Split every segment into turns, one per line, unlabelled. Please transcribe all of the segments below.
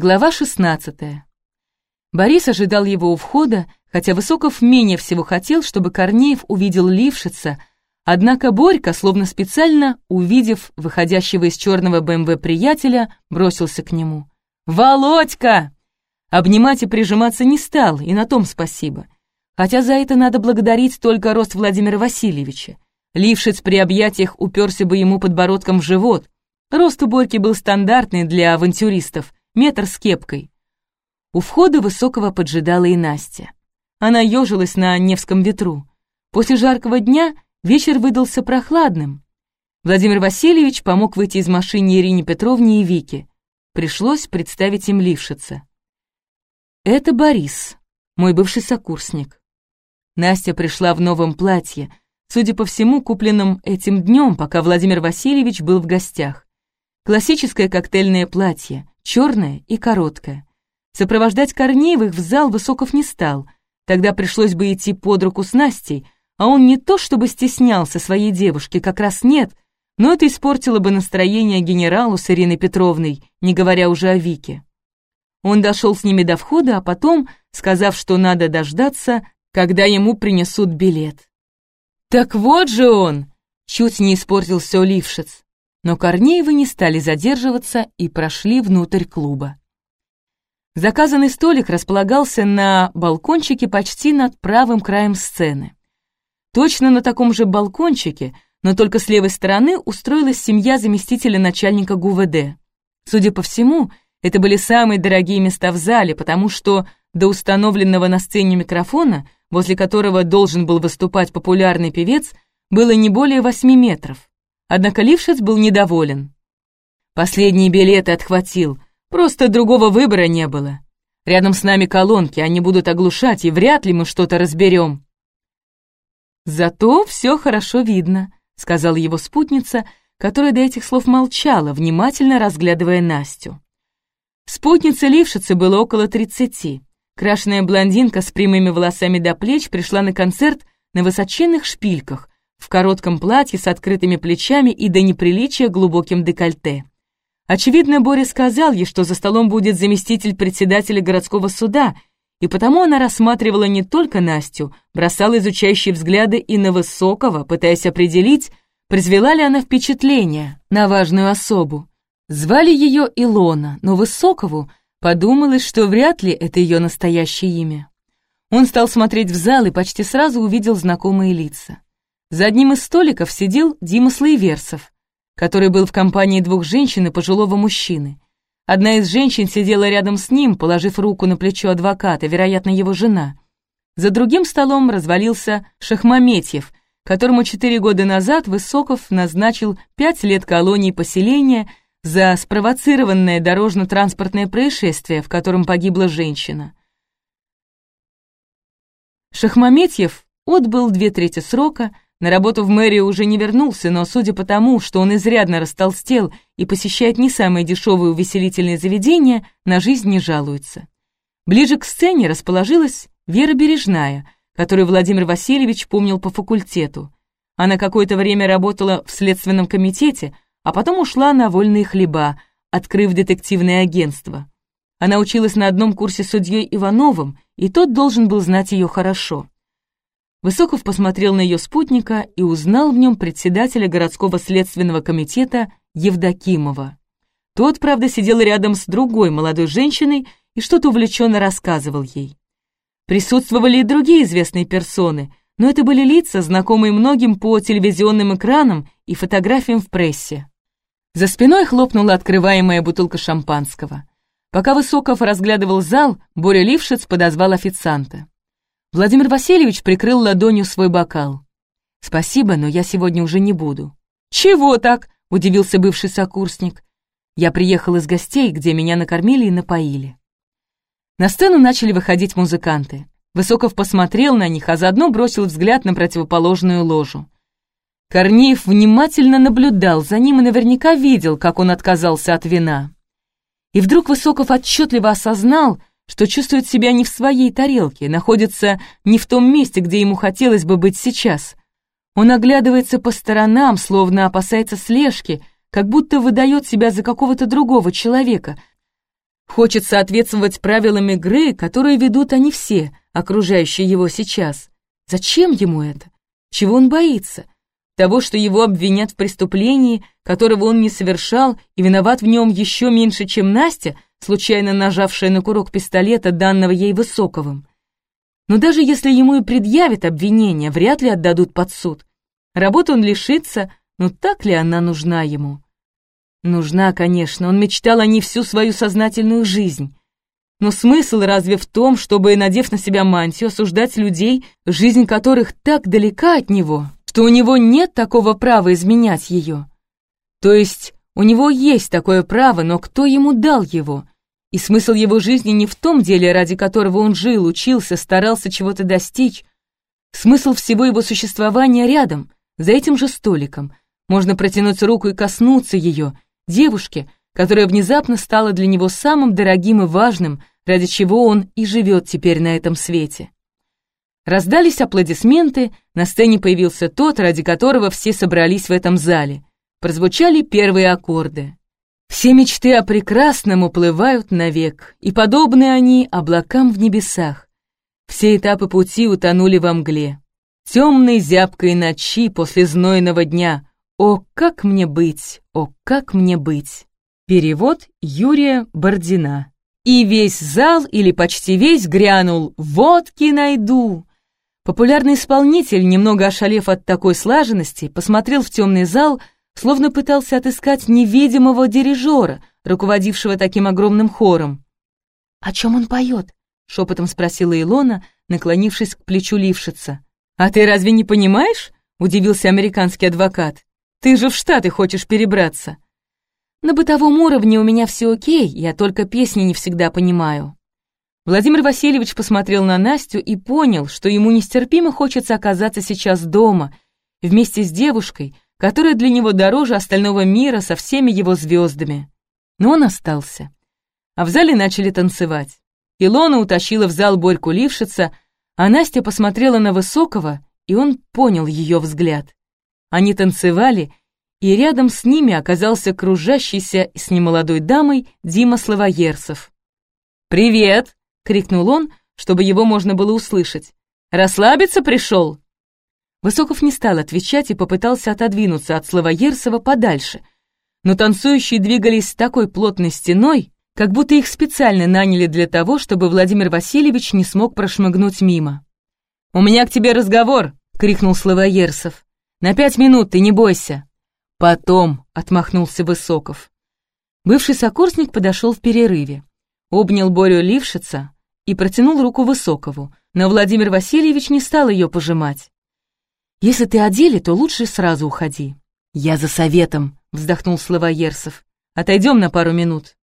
Глава 16. Борис ожидал его у входа, хотя Высоков менее всего хотел, чтобы Корнеев увидел Лившица, однако Борька, словно специально, увидев выходящего из черного БМВ приятеля, бросился к нему. «Володька!» Обнимать и прижиматься не стал, и на том спасибо. Хотя за это надо благодарить только рост Владимира Васильевича. Лившиц при объятиях уперся бы ему подбородком в живот. Рост у Борьки был стандартный для авантюристов — метр с кепкой. У входа Высокого поджидала и Настя. Она ежилась на Невском ветру. После жаркого дня вечер выдался прохладным. Владимир Васильевич помог выйти из машины Ирине Петровне и Вике. Пришлось представить им Лившица. «Это Борис, мой бывший сокурсник». Настя пришла в новом платье, судя по всему, купленном этим днем, пока Владимир Васильевич был в гостях. Классическое коктейльное платье, черная и короткая. Сопровождать Корнеевых в зал Высоков не стал, тогда пришлось бы идти под руку с Настей, а он не то чтобы стеснялся своей девушки, как раз нет, но это испортило бы настроение генералу с Ириной Петровной, не говоря уже о Вике. Он дошел с ними до входа, а потом, сказав, что надо дождаться, когда ему принесут билет. «Так вот же он!» — чуть не испортил все Лившиц но Корнеевы не стали задерживаться и прошли внутрь клуба. Заказанный столик располагался на балкончике почти над правым краем сцены. Точно на таком же балкончике, но только с левой стороны устроилась семья заместителя начальника ГУВД. Судя по всему, это были самые дорогие места в зале, потому что до установленного на сцене микрофона, возле которого должен был выступать популярный певец, было не более восьми метров. Однако Лившиц был недоволен. Последние билеты отхватил, просто другого выбора не было. Рядом с нами колонки, они будут оглушать, и вряд ли мы что-то разберем. «Зато все хорошо видно», — сказала его спутница, которая до этих слов молчала, внимательно разглядывая Настю. Спутнице Лившицы было около тридцати. Крашеная блондинка с прямыми волосами до плеч пришла на концерт на высоченных шпильках, в коротком платье с открытыми плечами и до неприличия глубоким декольте. Очевидно, Боря сказал ей, что за столом будет заместитель председателя городского суда, и потому она рассматривала не только Настю, бросала изучающие взгляды и на Высокого, пытаясь определить, произвела ли она впечатление на важную особу. Звали ее Илона, но Высокову подумалось, что вряд ли это ее настоящее имя. Он стал смотреть в зал и почти сразу увидел знакомые лица. За одним из столиков сидел Дима Слоеверсов, который был в компании двух женщин и пожилого мужчины. Одна из женщин сидела рядом с ним, положив руку на плечо адвоката, вероятно, его жена. За другим столом развалился Шахмаметьев, которому четыре года назад Высоков назначил пять лет колонии поселения за спровоцированное дорожно-транспортное происшествие, в котором погибла женщина. Шахмаметьев отбыл две трети срока, на работу в мэрию уже не вернулся, но судя по тому, что он изрядно растолстел и посещает не самые дешевые увеселительные заведения, на жизнь не жалуется. Ближе к сцене расположилась Вера Бережная, которую Владимир Васильевич помнил по факультету. Она какое-то время работала в следственном комитете, а потом ушла на вольные хлеба, открыв детективное агентство. Она училась на одном курсе судьей Ивановым, и тот должен был знать ее хорошо. Высоков посмотрел на ее спутника и узнал в нем председателя городского следственного комитета Евдокимова. Тот, правда, сидел рядом с другой молодой женщиной и что-то увлеченно рассказывал ей. Присутствовали и другие известные персоны, но это были лица, знакомые многим по телевизионным экранам и фотографиям в прессе. За спиной хлопнула открываемая бутылка шампанского. Пока Высоков разглядывал зал, Боря Лившиц подозвал официанта. Владимир Васильевич прикрыл ладонью свой бокал. «Спасибо, но я сегодня уже не буду». «Чего так?» — удивился бывший сокурсник. «Я приехал из гостей, где меня накормили и напоили». На сцену начали выходить музыканты. Высоков посмотрел на них, а заодно бросил взгляд на противоположную ложу. Корнеев внимательно наблюдал за ним и наверняка видел, как он отказался от вина. И вдруг Высоков отчетливо осознал, что чувствует себя не в своей тарелке, находится не в том месте, где ему хотелось бы быть сейчас. Он оглядывается по сторонам, словно опасается слежки, как будто выдает себя за какого-то другого человека, хочет соответствовать правилам игры, которые ведут они все, окружающие его сейчас. Зачем ему это? Чего он боится? Того, что его обвинят в преступлении, которого он не совершал, и виноват в нем еще меньше, чем Настя, случайно нажавшая на курок пистолета, данного ей Высоковым. Но даже если ему и предъявят обвинение, вряд ли отдадут под суд. Работу он лишится, но так ли она нужна ему? Нужна, конечно, он мечтал о ней всю свою сознательную жизнь. Но смысл разве в том, чтобы, надев на себя мантию, осуждать людей, жизнь которых так далека от него, что у него нет такого права изменять ее? То есть у него есть такое право, но кто ему дал его? И смысл его жизни не в том деле, ради которого он жил, учился, старался чего-то достичь. Смысл всего его существования рядом, за этим же столиком. Можно протянуть руку и коснуться ее, девушке, которая внезапно стала для него самым дорогим и важным, ради чего он и живет теперь на этом свете. Раздались аплодисменты, на сцене появился тот, ради которого все собрались в этом зале. Прозвучали первые аккорды. Все мечты о прекрасном уплывают навек, и подобны они облакам в небесах. Все этапы пути утонули во мгле. Темной зябкой ночи после знойного дня. О, как мне быть, о, как мне быть. Перевод Юрия Бордина. И весь зал, или почти весь, грянул «Водки найду!». Популярный исполнитель, немного ошалев от такой слаженности, посмотрел в темный зал, словно пытался отыскать невидимого дирижера, руководившего таким огромным хором. «О чем он поет?» — шепотом спросила Илона, наклонившись к плечу лившица. «А ты разве не понимаешь?» — удивился американский адвокат. «Ты же в Штаты хочешь перебраться». «На бытовом уровне у меня все окей, я только песни не всегда понимаю». Владимир Васильевич посмотрел на Настю и понял, что ему нестерпимо хочется оказаться сейчас дома, вместе с девушкой, которая для него дороже остального мира со всеми его звездами. Но он остался. А в зале начали танцевать. Илона утащила в зал Борьку Лившица, а Настя посмотрела на Высокого, и он понял ее взгляд. Они танцевали, и рядом с ними оказался кружащийся с немолодой дамой Дима Славоерсов. «Привет!» — крикнул он, чтобы его можно было услышать. «Расслабиться пришел?» Высоков не стал отвечать и попытался отодвинуться от Славоерсова подальше, но танцующие двигались с такой плотной стеной, как будто их специально наняли для того, чтобы Владимир Васильевич не смог прошмыгнуть мимо. «У меня к тебе разговор!» — крикнул Славоерсов. «На пять минут, ты не бойся!» «Потом!» — отмахнулся Высоков. Бывший сокурсник подошел в перерыве, обнял Борю Лившица и протянул руку Высокову, но Владимир Васильевич не стал ее пожимать. «Если ты о то лучше сразу уходи». «Я за советом», — вздохнул Славоерсов. «Отойдем на пару минут».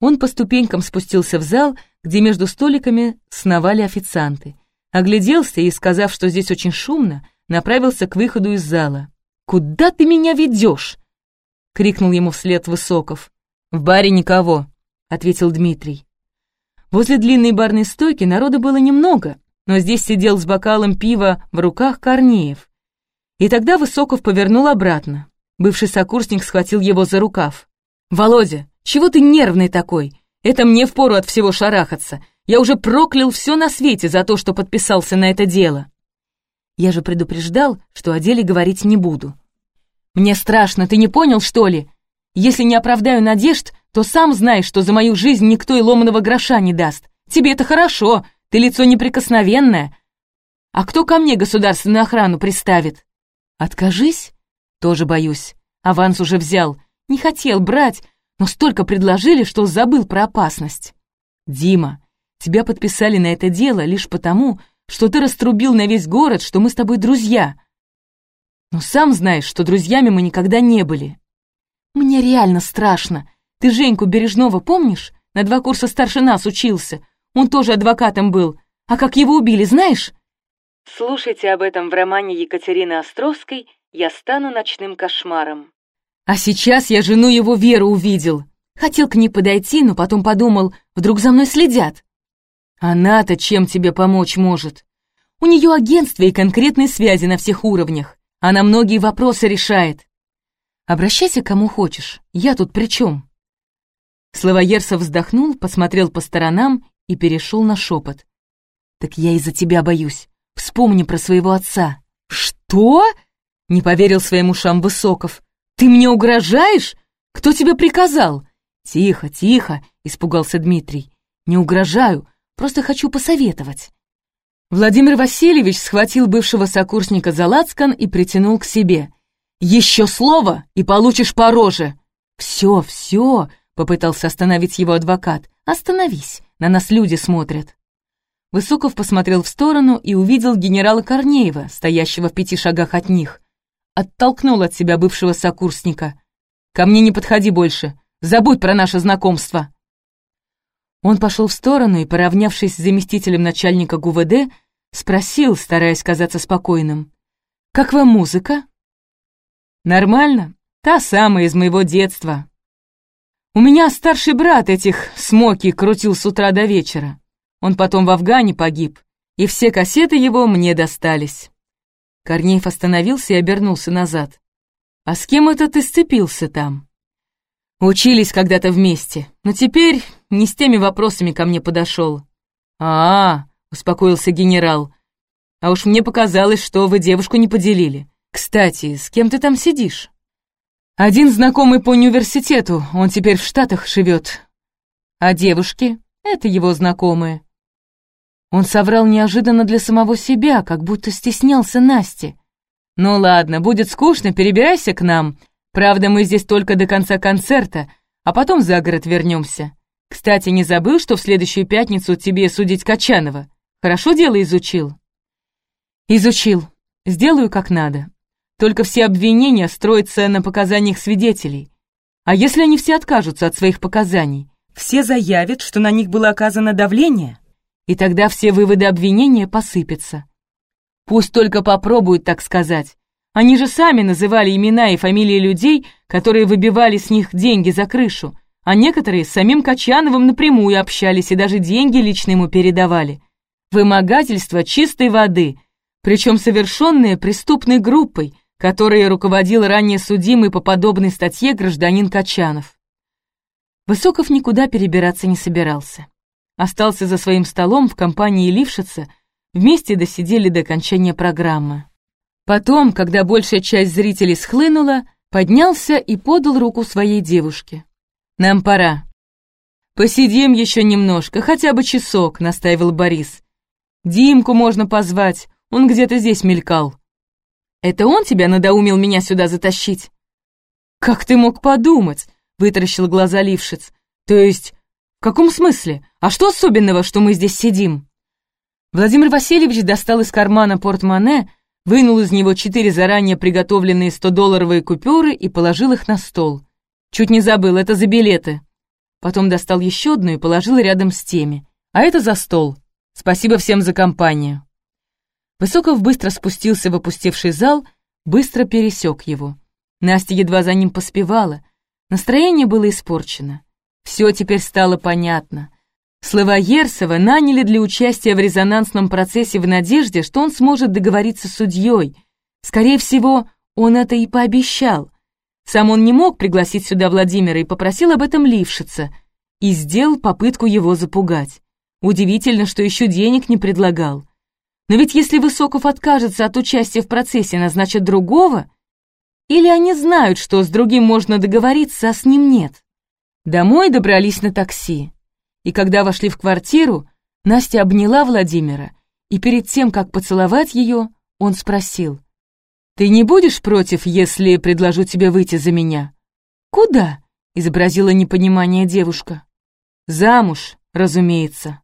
Он по ступенькам спустился в зал, где между столиками сновали официанты. Огляделся и, сказав, что здесь очень шумно, направился к выходу из зала. «Куда ты меня ведешь?» — крикнул ему вслед Высоков. «В баре никого», — ответил Дмитрий. Возле длинной барной стойки народа было немного, но здесь сидел с бокалом пива в руках Корнеев. И тогда Высоков повернул обратно. Бывший сокурсник схватил его за рукав. «Володя, чего ты нервный такой? Это мне впору от всего шарахаться. Я уже проклял все на свете за то, что подписался на это дело». Я же предупреждал, что о деле говорить не буду. «Мне страшно, ты не понял, что ли? Если не оправдаю надежд, то сам знаешь, что за мою жизнь никто и ломаного гроша не даст. Тебе это хорошо, ты лицо неприкосновенное. А кто ко мне государственную охрану приставит? Откажись? Тоже боюсь. Аванс уже взял. Не хотел брать, но столько предложили, что забыл про опасность. Дима, тебя подписали на это дело лишь потому, что ты раструбил на весь город, что мы с тобой друзья. Но сам знаешь, что друзьями мы никогда не были. Мне реально страшно. Ты Женьку Бережного помнишь? На два курса старше нас учился. Он тоже адвокатом был. А как его убили, знаешь?» Слушайте об этом в романе Екатерины Островской «Я стану ночным кошмаром». А сейчас я жену его Веру увидел. Хотел к ней подойти, но потом подумал, вдруг за мной следят. Она-то чем тебе помочь может? У нее агентство и конкретные связи на всех уровнях. Она многие вопросы решает. Обращайся к кому хочешь. Я тут при чем? Словоерсов вздохнул, посмотрел по сторонам и перешел на шепот. «Так я из-за тебя боюсь. Вспомни про своего отца». «Что?» — не поверил своим ушам Высоков. «Ты мне угрожаешь? Кто тебе приказал?» «Тихо, тихо», — испугался Дмитрий. «Не угрожаю, просто хочу посоветовать». Владимир Васильевич схватил бывшего сокурсника за лацкан и притянул к себе. «Еще слово, и получишь по роже!» «Все, все!» — попытался остановить его адвокат. «Остановись, на нас люди смотрят». Высоков посмотрел в сторону и увидел генерала Корнеева, стоящего в пяти шагах от них. Оттолкнул от себя бывшего сокурсника. «Ко мне не подходи больше, забудь про наше знакомство!» Он пошел в сторону и, поравнявшись с заместителем начальника ГУВД, спросил, стараясь казаться спокойным. «Как вам музыка?» «Нормально. Та самая из моего детства. У меня старший брат этих смоки крутил с утра до вечера. Он потом в Афгане погиб, и все кассеты его мне достались». Корнеев остановился и обернулся назад. «А с кем это ты сцепился там?» «Учились когда-то вместе, но теперь не с теми вопросами ко мне подошел. «А, -а — успокоился генерал, — а уж мне показалось, что вы девушку не поделили. Кстати, с кем ты там сидишь?» «Один знакомый по университету, он теперь в Штатах живет. А девушки — это его знакомые». Он соврал неожиданно для самого себя, как будто стеснялся Насти. «Ну ладно, будет скучно, перебирайся к нам. Правда, мы здесь только до конца концерта, а потом за город вернемся. Кстати, не забыл, что в следующую пятницу тебе судить Качанова? Хорошо дело изучил?» «Изучил. Сделаю как надо. Только все обвинения строятся на показаниях свидетелей. А если они все откажутся от своих показаний? Все заявят, что на них было оказано давление, и тогда все выводы обвинения посыпятся. Пусть только попробуют так сказать. Они же сами называли имена и фамилии людей, которые выбивали с них деньги за крышу, а некоторые с самим Качановым напрямую общались и даже деньги лично ему передавали. Вымогательство чистой воды, причем совершенное преступной группой, которой руководил ранее судимый по подобной статье гражданин Качанов. Высоков никуда перебираться не собирался. Остался за своим столом в компании Лившица, вместе досидели до окончания программы. Потом, когда большая часть зрителей схлынула, поднялся и подал руку своей девушке. Нам пора». «Посидим еще немножко, хотя бы часок», — настаивал Борис. «Димку можно позвать, он где-то здесь мелькал». «Это он тебя надоумил меня сюда затащить?» «Как ты мог подумать?» — вытаращил глаза Лившиц. «То есть, в каком смысле? А что особенного, что мы здесь сидим?» Владимир Васильевич достал из кармана портмоне, вынул из него четыре заранее приготовленные 100-долларовые купюры и положил их на стол. Чуть не забыл, это за билеты. Потом достал еще одну и положил рядом с теми. А это за стол. Спасибо всем за компанию. Высоков быстро спустился в опустевший зал, быстро пересек его. Настя едва за ним поспевала. Настроение было испорчено. Все теперь стало понятно. Славоерсова наняли для участия в резонансном процессе в надежде, что он сможет договориться с судьей. Скорее всего, он это и пообещал. Сам он не мог пригласить сюда Владимира и попросил об этом Лившица, и сделал попытку его запугать. Удивительно, что еще денег не предлагал. Но ведь если Высоков откажется от участия в процессе, назначат другого, или они знают, что с другим можно договориться, а с ним нет? Домой добрались на такси. И когда вошли в квартиру, Настя обняла Владимира, и перед тем, как поцеловать ее, он спросил, «Ты не будешь против, если предложу тебе выйти за меня?» «Куда?» — изобразила непонимание девушка. «Замуж, разумеется».